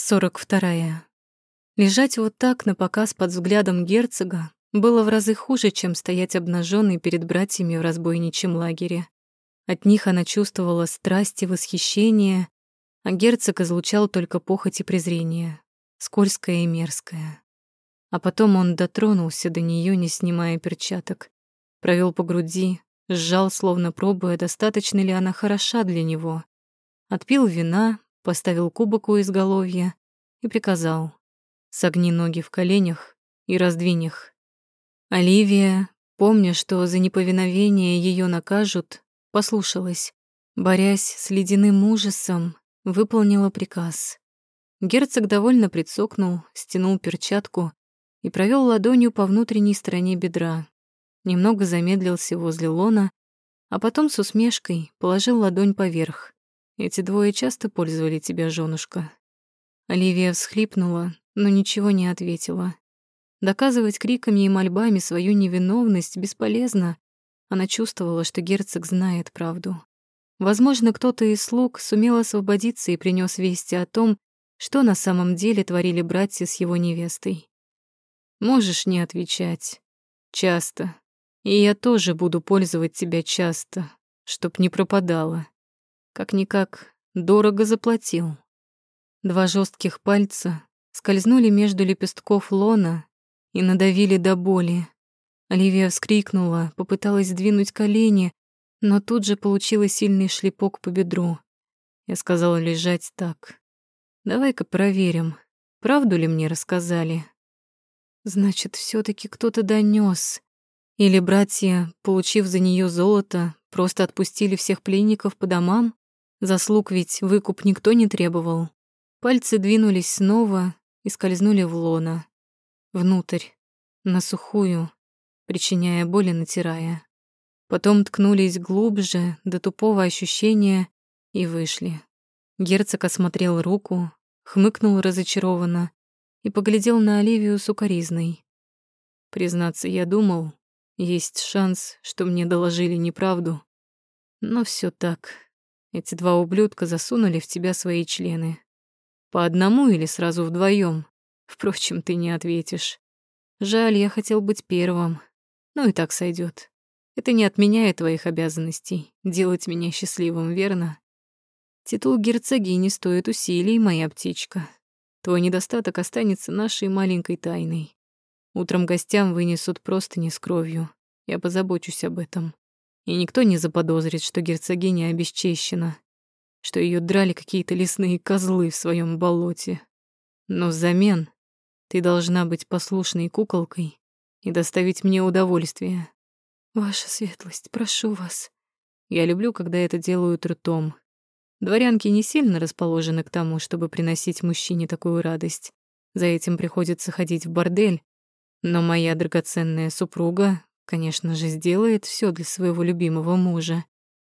42. Лежать вот так на показ под взглядом герцога было в разы хуже, чем стоять обнаженной перед братьями в разбойничьем лагере. От них она чувствовала страсть и восхищение, а герцог излучал только похоть и презрение, скользкое и мерзкое. А потом он дотронулся до нее, не снимая перчаток, провел по груди, сжал, словно пробуя, достаточно ли она хороша для него. Отпил вина, поставил кубок у изголовья и приказал «Согни ноги в коленях и раздвинь их». Оливия, помня, что за неповиновение ее накажут, послушалась, борясь с ледяным ужасом, выполнила приказ. Герцог довольно прицокнул, стянул перчатку и провел ладонью по внутренней стороне бедра. Немного замедлился возле лона, а потом с усмешкой положил ладонь поверх. Эти двое часто пользовали тебя, женушка. Оливия всхлипнула, но ничего не ответила. Доказывать криками и мольбами свою невиновность бесполезно. Она чувствовала, что герцог знает правду. Возможно, кто-то из слуг сумел освободиться и принес вести о том, что на самом деле творили братья с его невестой. Можешь не отвечать. Часто. И я тоже буду пользовать тебя часто, чтоб не пропадала. Как-никак дорого заплатил. Два жестких пальца скользнули между лепестков лона и надавили до боли. Оливия вскрикнула, попыталась сдвинуть колени, но тут же получила сильный шлепок по бедру. Я сказала лежать так. «Давай-ка проверим, правду ли мне рассказали?» Значит, все таки кто-то донес. Или братья, получив за нее золото, просто отпустили всех пленников по домам? Заслуг ведь выкуп никто не требовал. Пальцы двинулись снова и скользнули в лона. Внутрь, на сухую, причиняя боль и натирая. Потом ткнулись глубже, до тупого ощущения, и вышли. Герцог осмотрел руку, хмыкнул разочарованно и поглядел на Оливию сукоризной. Признаться, я думал, есть шанс, что мне доложили неправду. Но все так. Эти два ублюдка засунули в тебя свои члены. По одному или сразу вдвоем. Впрочем, ты не ответишь. Жаль, я хотел быть первым. Ну и так сойдет. Это не отменяет твоих обязанностей делать меня счастливым, верно? Титул герцогини стоит усилий, моя птичка. Твой недостаток останется нашей маленькой тайной. Утром гостям вынесут просто не с кровью. Я позабочусь об этом и никто не заподозрит, что герцогиня обесчещена, что ее драли какие-то лесные козлы в своем болоте. Но взамен ты должна быть послушной куколкой и доставить мне удовольствие. Ваша светлость, прошу вас. Я люблю, когда это делают ртом. Дворянки не сильно расположены к тому, чтобы приносить мужчине такую радость. За этим приходится ходить в бордель. Но моя драгоценная супруга конечно же, сделает все для своего любимого мужа.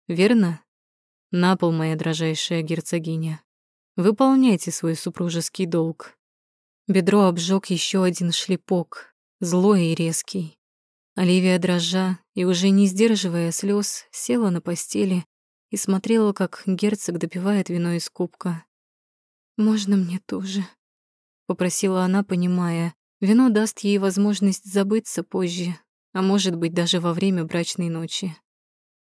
Верно? На пол, моя дрожайшая герцогиня. Выполняйте свой супружеский долг. Бедро обжег еще один шлепок, злой и резкий. Оливия, дрожа и уже не сдерживая слез, села на постели и смотрела, как герцог допивает вино из кубка. «Можно мне тоже?» — попросила она, понимая. Вино даст ей возможность забыться позже, а может быть, даже во время брачной ночи.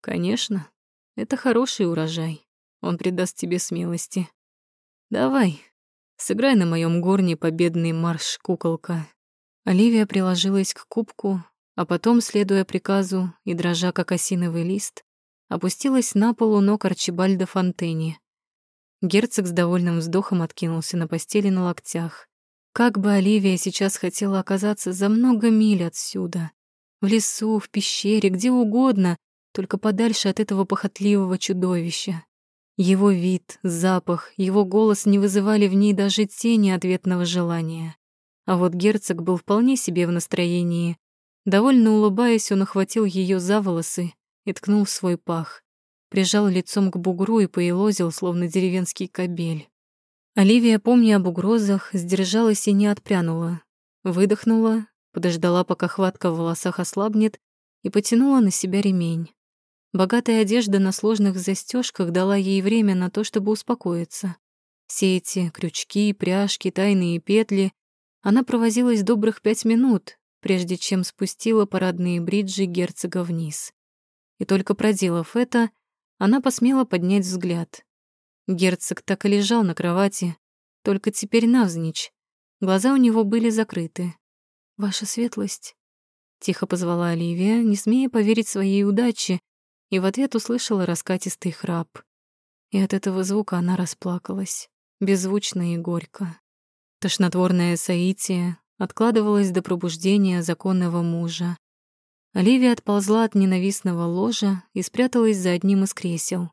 Конечно, это хороший урожай. Он придаст тебе смелости. Давай, сыграй на моем горне победный марш, куколка. Оливия приложилась к кубку, а потом, следуя приказу и дрожа как осиновый лист, опустилась на пол у ног Арчибальда Фонтени. Герцог с довольным вздохом откинулся на постели на локтях. Как бы Оливия сейчас хотела оказаться за много миль отсюда. В лесу, в пещере, где угодно, только подальше от этого похотливого чудовища. Его вид, запах, его голос не вызывали в ней даже тени ответного желания. А вот герцог был вполне себе в настроении. Довольно улыбаясь, он охватил ее за волосы и ткнул в свой пах. Прижал лицом к бугру и поелозил, словно деревенский кобель. Оливия, помня об угрозах, сдержалась и не отпрянула. Выдохнула подождала, пока хватка в волосах ослабнет, и потянула на себя ремень. Богатая одежда на сложных застежках дала ей время на то, чтобы успокоиться. Все эти крючки, пряжки, тайные петли она провозилась добрых пять минут, прежде чем спустила парадные бриджи герцога вниз. И только проделав это, она посмела поднять взгляд. Герцог так и лежал на кровати, только теперь навзничь. Глаза у него были закрыты. «Ваша светлость», — тихо позвала Оливия, не смея поверить своей удаче, и в ответ услышала раскатистый храп. И от этого звука она расплакалась, беззвучно и горько. Тошнотворное соитие откладывалось до пробуждения законного мужа. Оливия отползла от ненавистного ложа и спряталась за одним из кресел.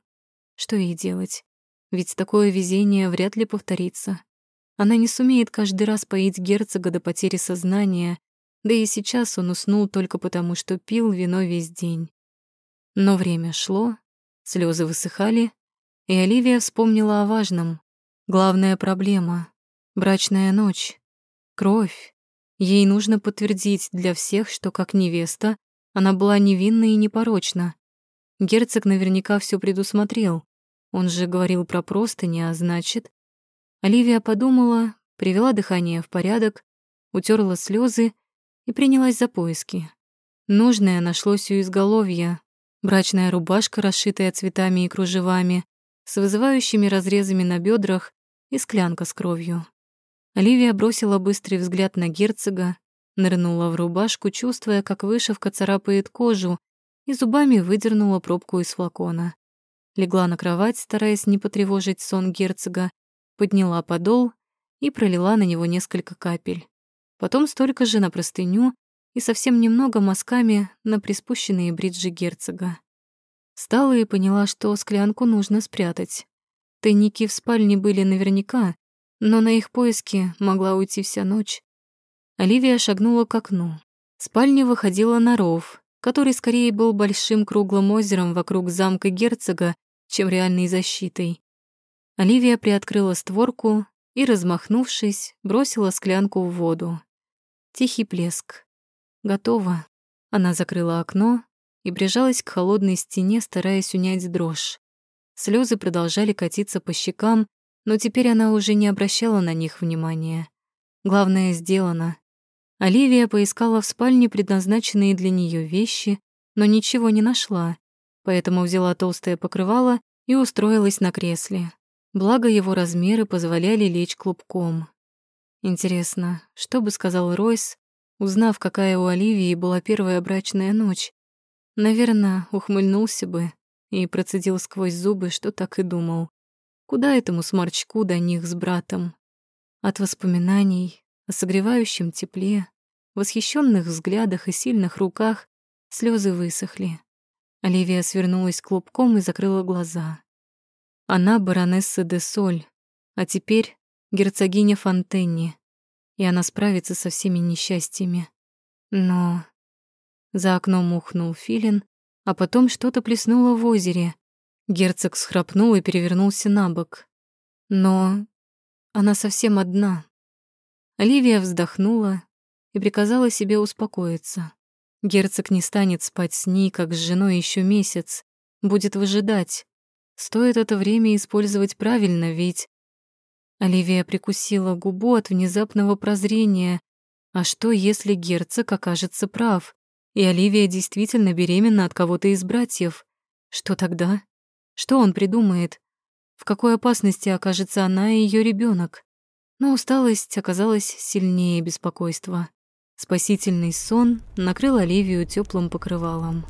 Что ей делать? Ведь такое везение вряд ли повторится. Она не сумеет каждый раз поить герцога до потери сознания, да и сейчас он уснул только потому, что пил вино весь день. Но время шло, слезы высыхали, и Оливия вспомнила о важном. Главная проблема Брачная ночь. Кровь. Ей нужно подтвердить для всех, что как невеста она была невинна и непорочна. Герцог наверняка все предусмотрел. Он же говорил про простыни, а значит... Оливия подумала, привела дыхание в порядок, утерла слезы и принялась за поиски. Нужное нашлось у изголовья. Брачная рубашка, расшитая цветами и кружевами, с вызывающими разрезами на бедрах и склянка с кровью. Оливия бросила быстрый взгляд на герцога, нырнула в рубашку, чувствуя, как вышивка царапает кожу, и зубами выдернула пробку из флакона. Легла на кровать, стараясь не потревожить сон герцога, подняла подол и пролила на него несколько капель. Потом столько же на простыню и совсем немного мазками на приспущенные бриджи герцога. Встала и поняла, что склянку нужно спрятать. Тайники в спальне были наверняка, но на их поиски могла уйти вся ночь. Оливия шагнула к окну. Спальня выходила на ров, который скорее был большим круглым озером вокруг замка герцога, чем реальной защитой. Оливия приоткрыла створку и, размахнувшись, бросила склянку в воду. Тихий плеск. Готово. Она закрыла окно и прижалась к холодной стене, стараясь унять дрожь. Слезы продолжали катиться по щекам, но теперь она уже не обращала на них внимания. Главное сделано. Оливия поискала в спальне предназначенные для нее вещи, но ничего не нашла, поэтому взяла толстое покрывало и устроилась на кресле. Благо его размеры позволяли лечь клубком. Интересно, что бы сказал Ройс, узнав, какая у Оливии была первая брачная ночь? Наверное, ухмыльнулся бы и процедил сквозь зубы, что так и думал. Куда этому сморчку до них с братом? От воспоминаний о согревающем тепле, восхищенных взглядах и сильных руках слезы высохли. Оливия свернулась клубком и закрыла глаза. Она баронесса де Соль, а теперь герцогиня Фонтенни, и она справится со всеми несчастьями. Но... За окном ухнул филин, а потом что-то плеснуло в озере, Герцог схрапнул и перевернулся на бок. Но она совсем одна. Оливия вздохнула и приказала себе успокоиться. Герцог не станет спать с ней, как с женой еще месяц, будет выжидать. Стоит это время использовать правильно, ведь... Оливия прикусила губу от внезапного прозрения. А что, если герцог окажется прав, и Оливия действительно беременна от кого-то из братьев? Что тогда? Что он придумает? В какой опасности окажется она и ее ребенок? Но усталость оказалась сильнее беспокойства. Спасительный сон накрыл Оливию теплым покрывалом.